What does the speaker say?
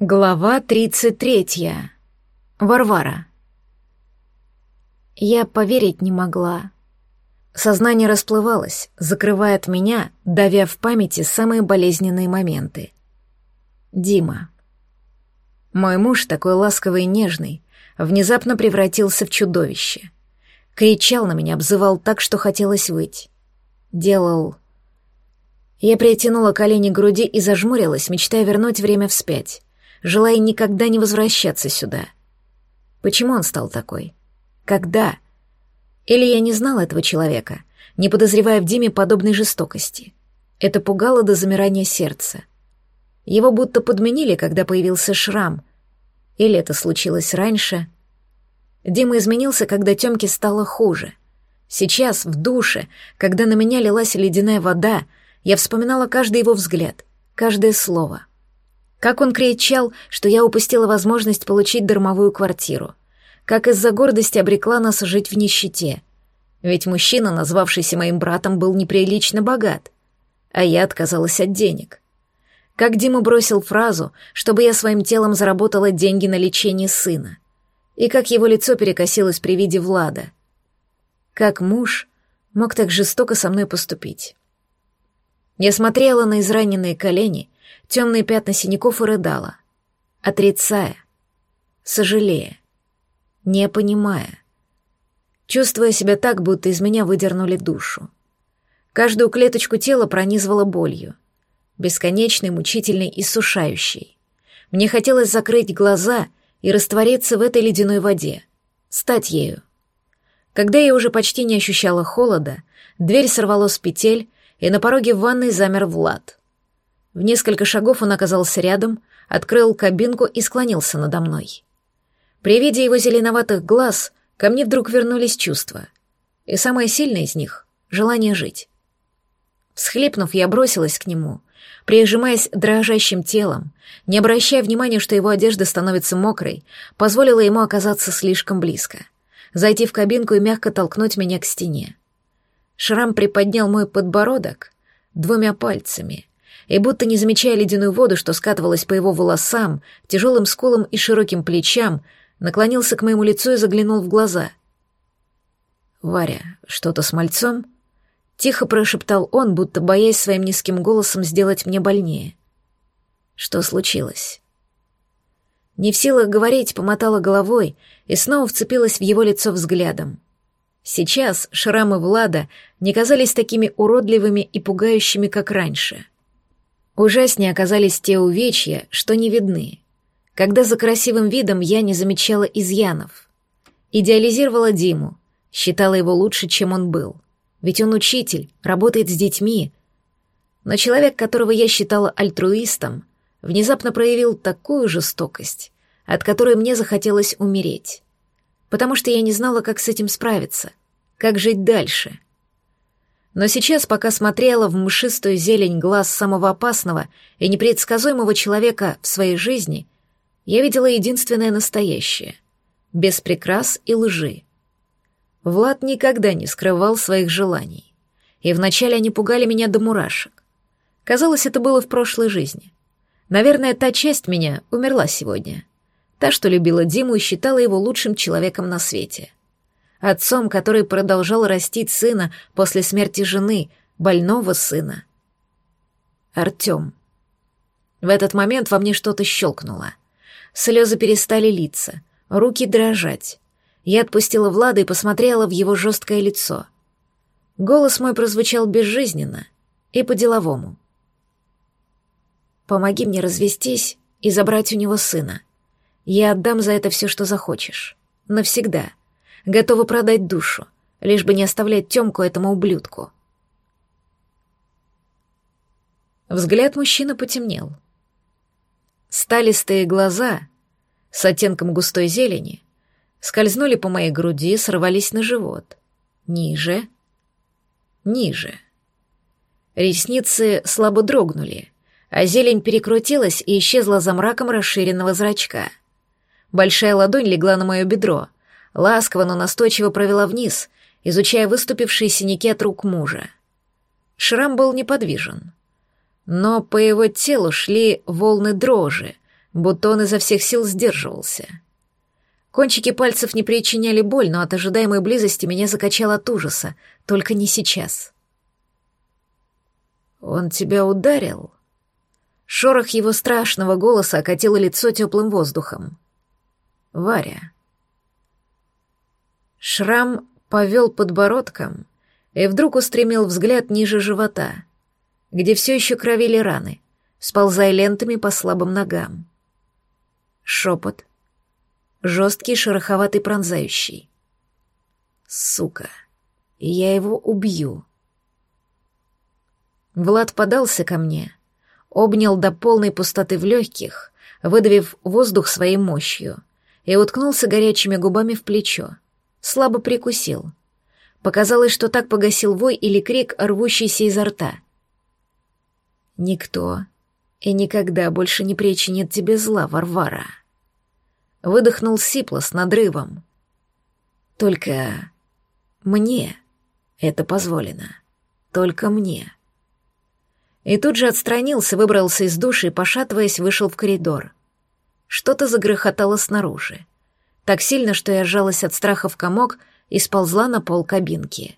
Глава 33. Варвара. Я поверить не могла. Сознание расплывалось, закрывая от меня, давя в памяти самые болезненные моменты. Дима. Мой муж, такой ласковый и нежный, внезапно превратился в чудовище. Кричал на меня, обзывал так, что хотелось выть. Делал... Я притянула колени к груди и зажмурилась, мечтая вернуть время вспять желая никогда не возвращаться сюда. Почему он стал такой? Когда? Или я не знала этого человека, не подозревая в Диме подобной жестокости? Это пугало до замирания сердца. Его будто подменили, когда появился шрам. Или это случилось раньше? Дима изменился, когда Тёмке стало хуже. Сейчас, в душе, когда на меня лилась ледяная вода, я вспоминала каждый его взгляд, каждое слово. Как он кричал, что я упустила возможность получить дармовую квартиру. Как из-за гордости обрекла нас жить в нищете. Ведь мужчина, назвавшийся моим братом, был неприлично богат. А я отказалась от денег. Как Дима бросил фразу, чтобы я своим телом заработала деньги на лечение сына. И как его лицо перекосилось при виде Влада. Как муж мог так жестоко со мной поступить. Я смотрела на израненные колени темные пятна синяков и рыдала, отрицая, сожалея, не понимая, чувствуя себя так, будто из меня выдернули душу. Каждую клеточку тела пронизывала болью, бесконечной, мучительной и сушающей. Мне хотелось закрыть глаза и раствориться в этой ледяной воде, стать ею. Когда я уже почти не ощущала холода, дверь сорвало с петель, и на пороге ванной замер Влад. В несколько шагов он оказался рядом, открыл кабинку и склонился надо мной. При виде его зеленоватых глаз ко мне вдруг вернулись чувства. И самое сильное из них — желание жить. Всхлипнув, я бросилась к нему, прижимаясь дрожащим телом, не обращая внимания, что его одежда становится мокрой, позволила ему оказаться слишком близко, зайти в кабинку и мягко толкнуть меня к стене. Шрам приподнял мой подбородок двумя пальцами, и будто не замечая ледяную воду, что скатывалась по его волосам, тяжелым скулам и широким плечам, наклонился к моему лицу и заглянул в глаза. «Варя, что-то с мальцом?» Тихо прошептал он, будто боясь своим низким голосом сделать мне больнее. Что случилось? Не в силах говорить, помотала головой и снова вцепилась в его лицо взглядом. Сейчас шрамы Влада не казались такими уродливыми и пугающими, как раньше — Ужаснее оказались те увечья, что не видны. Когда за красивым видом я не замечала изъянов. Идеализировала Диму, считала его лучше, чем он был. Ведь он учитель, работает с детьми. Но человек, которого я считала альтруистом, внезапно проявил такую жестокость, от которой мне захотелось умереть. Потому что я не знала, как с этим справиться, как жить дальше — но сейчас, пока смотрела в мшистую зелень глаз самого опасного и непредсказуемого человека в своей жизни, я видела единственное настоящее, без прикрас и лжи. Влад никогда не скрывал своих желаний, и вначале они пугали меня до мурашек. Казалось, это было в прошлой жизни. Наверное, та часть меня умерла сегодня. Та, что любила Диму и считала его лучшим человеком на свете отцом, который продолжал растить сына после смерти жены, больного сына. Артем. В этот момент во мне что-то щелкнуло. Слезы перестали литься, руки дрожать. Я отпустила Влада и посмотрела в его жесткое лицо. Голос мой прозвучал безжизненно и по-деловому. «Помоги мне развестись и забрать у него сына. Я отдам за это все, что захочешь. Навсегда готова продать душу, лишь бы не оставлять Тёмку этому ублюдку. Взгляд мужчины потемнел. Сталистые глаза с оттенком густой зелени скользнули по моей груди, сорвались на живот. Ниже, ниже. Ресницы слабо дрогнули, а зелень перекрутилась и исчезла за мраком расширенного зрачка. Большая ладонь легла на мое бедро, ласково, но настойчиво провела вниз, изучая выступившие синяки от рук мужа. Шрам был неподвижен. Но по его телу шли волны дрожи, будто он изо всех сил сдерживался. Кончики пальцев не причиняли боль, но от ожидаемой близости меня закачало от ужаса, только не сейчас. «Он тебя ударил?» Шорох его страшного голоса окатил лицо теплым воздухом. «Варя». Шрам повел подбородком и вдруг устремил взгляд ниже живота, где все еще кровили раны, сползая лентами по слабым ногам. Шепот. Жесткий, шероховатый, пронзающий. Сука. Я его убью. Влад подался ко мне, обнял до полной пустоты в легких, выдавив воздух своей мощью, и уткнулся горячими губами в плечо. Слабо прикусил. Показалось, что так погасил вой или крик, рвущийся изо рта. «Никто и никогда больше не причинит тебе зла, Варвара». Выдохнул сипло с надрывом. «Только мне это позволено. Только мне». И тут же отстранился, выбрался из души и, пошатываясь, вышел в коридор. Что-то загрохотало снаружи. Так сильно, что я сжалась от страха в комок и сползла на пол кабинки.